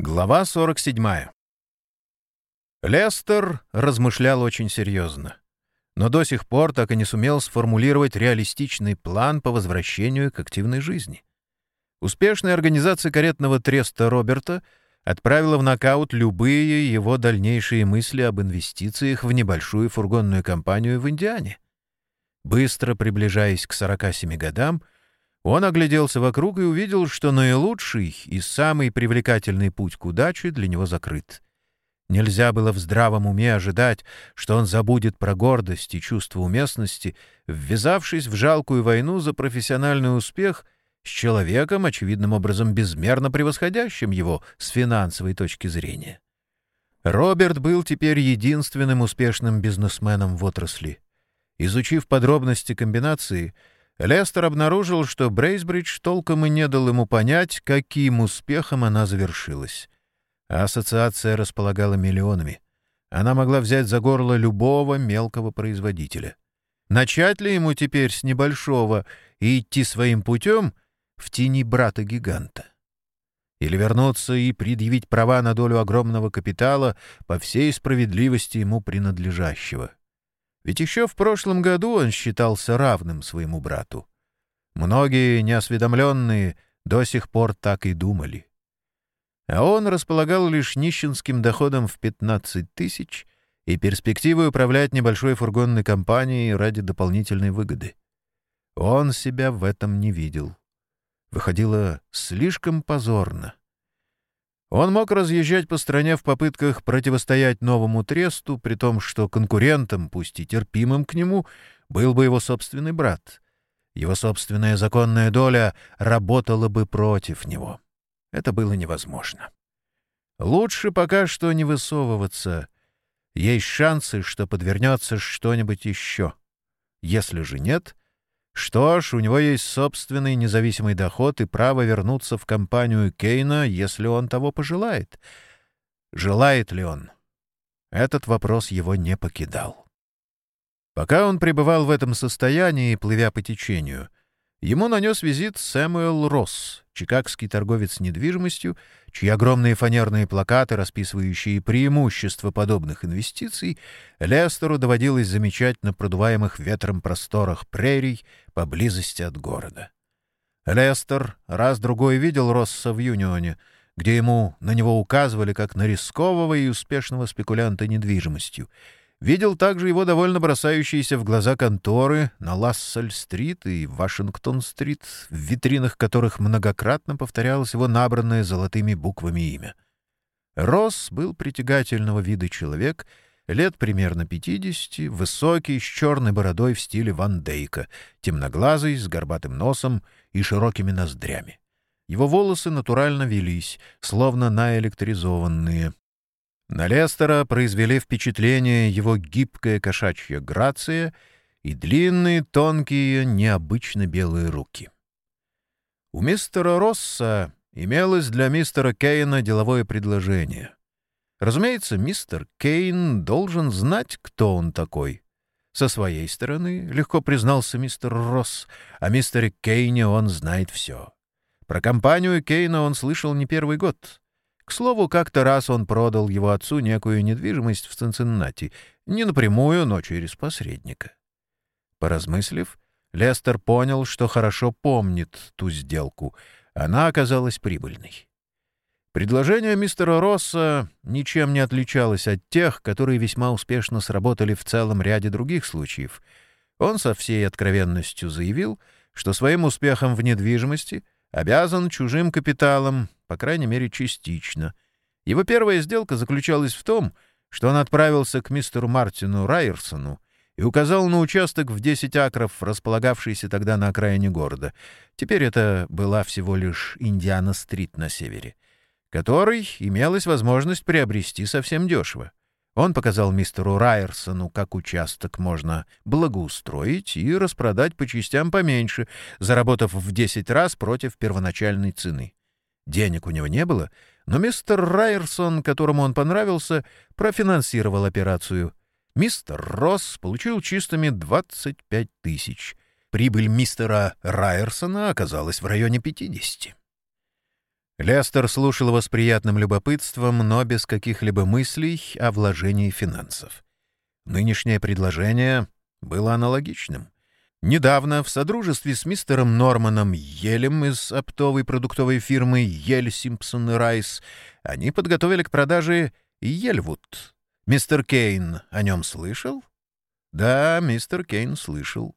Глава 47. Лестер размышлял очень серьезно, но до сих пор так и не сумел сформулировать реалистичный план по возвращению к активной жизни. Успешная организация каретного треста Роберта отправила в нокаут любые его дальнейшие мысли об инвестициях в небольшую фургонную компанию в Индиане. Быстро приближаясь к 47 годам, он огляделся вокруг и увидел, что наилучший и самый привлекательный путь к удаче для него закрыт. Нельзя было в здравом уме ожидать, что он забудет про гордость и чувство уместности, ввязавшись в жалкую войну за профессиональный успех с человеком, очевидным образом безмерно превосходящим его с финансовой точки зрения. Роберт был теперь единственным успешным бизнесменом в отрасли. Изучив подробности комбинации, Лестер обнаружил, что Брейсбридж толком и не дал ему понять, каким успехом она завершилась. Ассоциация располагала миллионами. Она могла взять за горло любого мелкого производителя. Начать ли ему теперь с небольшого и идти своим путем в тени брата-гиганта? Или вернуться и предъявить права на долю огромного капитала по всей справедливости ему принадлежащего? Ведь еще в прошлом году он считался равным своему брату. Многие неосведомленные до сих пор так и думали. А он располагал лишь нищенским доходом в 15 тысяч и перспективой управлять небольшой фургонной компанией ради дополнительной выгоды. Он себя в этом не видел. Выходило слишком позорно. Он мог разъезжать по стране в попытках противостоять новому тресту, при том, что конкурентом, пусть и терпимым к нему, был бы его собственный брат. Его собственная законная доля работала бы против него. Это было невозможно. Лучше пока что не высовываться. Есть шансы, что подвернется что-нибудь еще. Если же нет, что ж, у него есть собственный независимый доход и право вернуться в компанию Кейна, если он того пожелает. Желает ли он? Этот вопрос его не покидал. Пока он пребывал в этом состоянии, плывя по течению, ему нанес визит Сэмюэл Росс, чикагский торговец недвижимостью, чьи огромные фанерные плакаты, расписывающие преимущества подобных инвестиций, Лестеру доводилось замечать на продуваемых ветром просторах прерий поблизости от города. Лестер раз-другой видел Росса в Юнионе, где ему на него указывали как на рискового и успешного спекулянта недвижимостью — Видел также его довольно бросающиеся в глаза конторы на Лассель-стрит и Вашингтон-стрит, в витринах которых многократно повторялось его набранное золотыми буквами имя. Росс был притягательного вида человек, лет примерно 50, высокий, с черной бородой в стиле Ван Дейка, темноглазый, с горбатым носом и широкими ноздрями. Его волосы натурально велись, словно наэлектризованные, на Лестера произвели впечатление его гибкая кошачья грация и длинные, тонкие, необычно белые руки. У мистера Росса имелось для мистера Кейна деловое предложение. Разумеется, мистер Кейн должен знать, кто он такой. Со своей стороны, легко признался мистер Росс, о мистере Кейне он знает все. Про компанию Кейна он слышал не первый год — к слову, как-то раз он продал его отцу некую недвижимость в Цинциннати, не напрямую, но через посредника. Поразмыслив, Лестер понял, что хорошо помнит ту сделку. Она оказалась прибыльной. Предложение мистера Росса ничем не отличалось от тех, которые весьма успешно сработали в целом ряде других случаев. Он со всей откровенностью заявил, что своим успехом в недвижимости обязан чужим капиталом по крайней мере, частично. Его первая сделка заключалась в том, что он отправился к мистеру Мартину Райерсону и указал на участок в 10 акров, располагавшийся тогда на окраине города. Теперь это была всего лишь Индиана-стрит на севере, который имелась возможность приобрести совсем дешево. Он показал мистеру Райерсону, как участок можно благоустроить и распродать по частям поменьше, заработав в 10 раз против первоначальной цены. Денег у него не было, но мистер Райерсон, которому он понравился, профинансировал операцию. Мистер Росс получил чистыми 25 тысяч. Прибыль мистера Райерсона оказалась в районе 50. Лестер слушал его с приятным любопытством, но без каких-либо мыслей о вложении финансов. Нынешнее предложение было аналогичным. Недавно в содружестве с мистером Норманом Елем из оптовой продуктовой фирмы Ель Симпсон и Райс они подготовили к продаже Ельвуд. Мистер Кейн о нем слышал? Да, мистер Кейн слышал.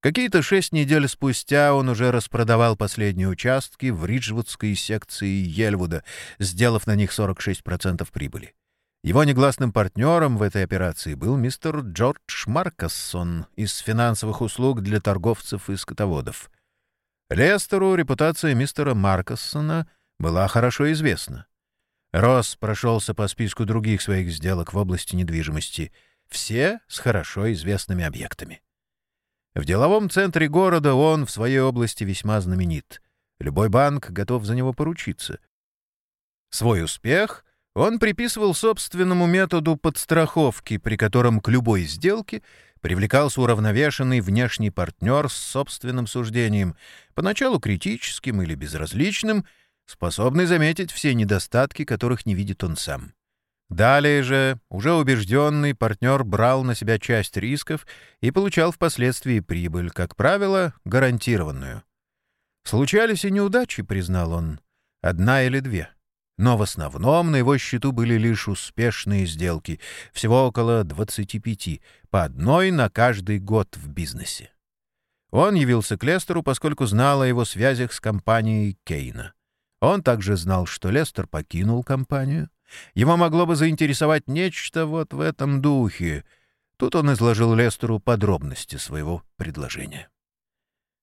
Какие-то шесть недель спустя он уже распродавал последние участки в Риджвудской секции Ельвуда, сделав на них 46% прибыли. Его негласным партнером в этой операции был мистер Джордж Маркассон из финансовых услуг для торговцев и скотоводов. Лестеру репутация мистера Маркассона была хорошо известна. Росс прошелся по списку других своих сделок в области недвижимости, все с хорошо известными объектами. В деловом центре города он в своей области весьма знаменит. Любой банк готов за него поручиться. Свой успех он приписывал собственному методу подстраховки, при котором к любой сделке привлекался уравновешенный внешний партнер с собственным суждением, поначалу критическим или безразличным, способный заметить все недостатки, которых не видит он сам. Далее же, уже убежденный, партнер брал на себя часть рисков и получал впоследствии прибыль, как правило, гарантированную. Случались и неудачи, признал он, одна или две — но в основном на его счету были лишь успешные сделки, всего около 25, по одной на каждый год в бизнесе. Он явился к Лестеру, поскольку знал о его связях с компанией Кейна. Он также знал, что Лестер покинул компанию. Его могло бы заинтересовать нечто вот в этом духе. Тут он изложил Лестеру подробности своего предложения.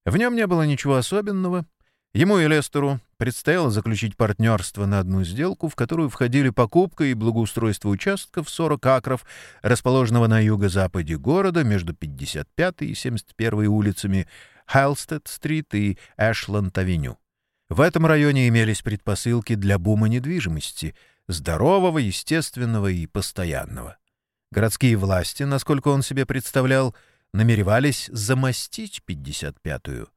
В нем не было ничего особенного, Ему и Лестеру предстояло заключить партнерство на одну сделку, в которую входили покупка и благоустройство участков 40 акров, расположенного на юго-западе города между 55 и 71 улицами Хайлстед-стрит и Эшланд-авеню. В этом районе имелись предпосылки для бума недвижимости, здорового, естественного и постоянного. Городские власти, насколько он себе представлял, намеревались замостить 55-ю.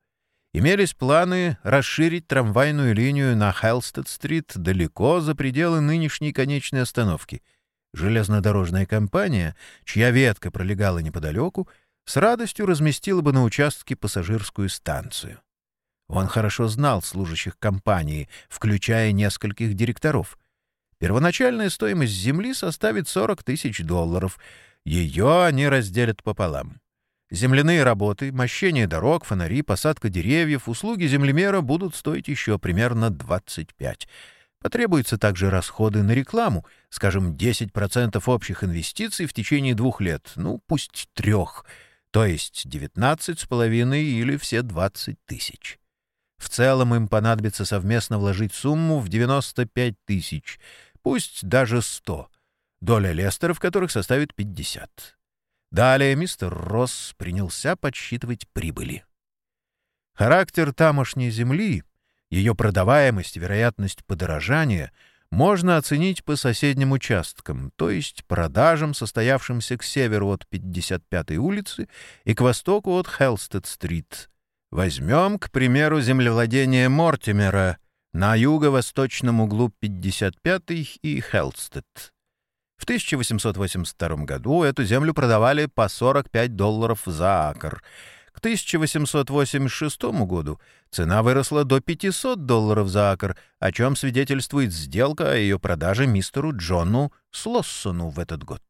Имелись планы расширить трамвайную линию на Хелстед-стрит далеко за пределы нынешней конечной остановки. Железнодорожная компания, чья ветка пролегала неподалеку, с радостью разместила бы на участке пассажирскую станцию. Он хорошо знал служащих компании, включая нескольких директоров. Первоначальная стоимость земли составит 40 тысяч долларов. Ее они разделят пополам. Земляные работы, мощение дорог, фонари, посадка деревьев, услуги землемера будут стоить еще примерно 25. Потребуются также расходы на рекламу, скажем, 10% общих инвестиций в течение двух лет, ну, пусть трех, то есть 19,5 или все 20 тысяч. В целом им понадобится совместно вложить сумму в 95 тысяч, пусть даже 100, доля Лестера в которых составит 50. Далее мистер Росс принялся подсчитывать прибыли. Характер тамошней земли, ее продаваемость, вероятность подорожания можно оценить по соседним участкам, то есть продажам, состоявшимся к северу от 55-й улицы и к востоку от Хелстед-стрит. Возьмем, к примеру, землевладение Мортимера на юго-восточном углу 55-й и Хелстед. В 1882 году эту землю продавали по 45 долларов за акр. К 1886 году цена выросла до 500 долларов за акр, о чем свидетельствует сделка о ее продаже мистеру Джону Слоссону в этот год.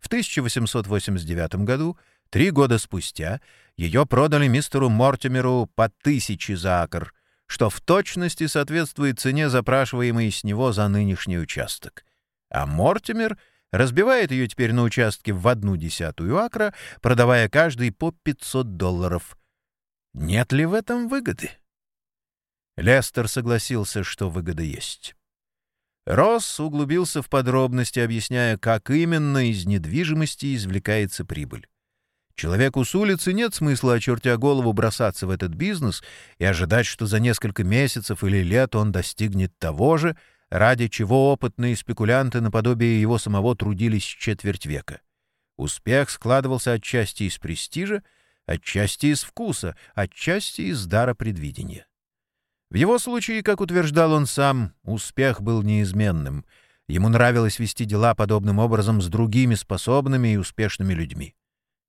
В 1889 году, три года спустя, ее продали мистеру Мортимеру по тысяче за акр, что в точности соответствует цене, запрашиваемой с него за нынешний участок а Мортимер разбивает ее теперь на участке в одну десятую акра, продавая каждый по 500 долларов. Нет ли в этом выгоды? Лестер согласился, что выгода есть. Росс углубился в подробности, объясняя, как именно из недвижимости извлекается прибыль. Человеку с улицы нет смысла, очертя голову, бросаться в этот бизнес и ожидать, что за несколько месяцев или лет он достигнет того же, ради чего опытные спекулянты наподобие его самого трудились четверть века. Успех складывался отчасти из престижа, отчасти из вкуса, отчасти из дара предвидения. В его случае, как утверждал он сам, успех был неизменным. Ему нравилось вести дела подобным образом с другими способными и успешными людьми.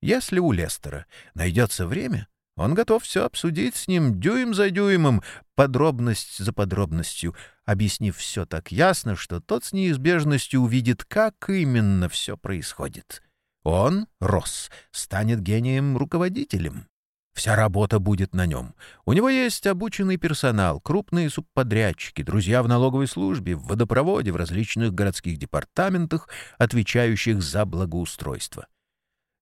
Если у Лестера найдется время, он готов все обсудить с ним дюйм за дюймом, подробность за подробностью, объяснив все так ясно, что тот с неизбежностью увидит, как именно все происходит. Он, Росс, станет гением-руководителем. Вся работа будет на нем. У него есть обученный персонал, крупные субподрядчики, друзья в налоговой службе, в водопроводе, в различных городских департаментах, отвечающих за благоустройство.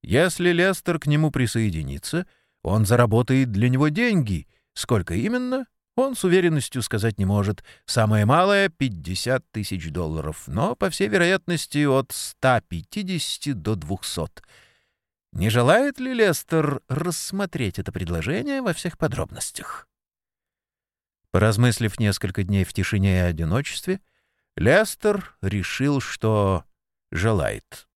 Если Лестер к нему присоединится, он заработает для него деньги. Сколько именно? Он с уверенностью сказать не может. Самое малое — 50 тысяч долларов, но, по всей вероятности, от 150 до 200. Не желает ли Лестер рассмотреть это предложение во всех подробностях? Поразмыслив несколько дней в тишине и одиночестве, Лестер решил, что желает.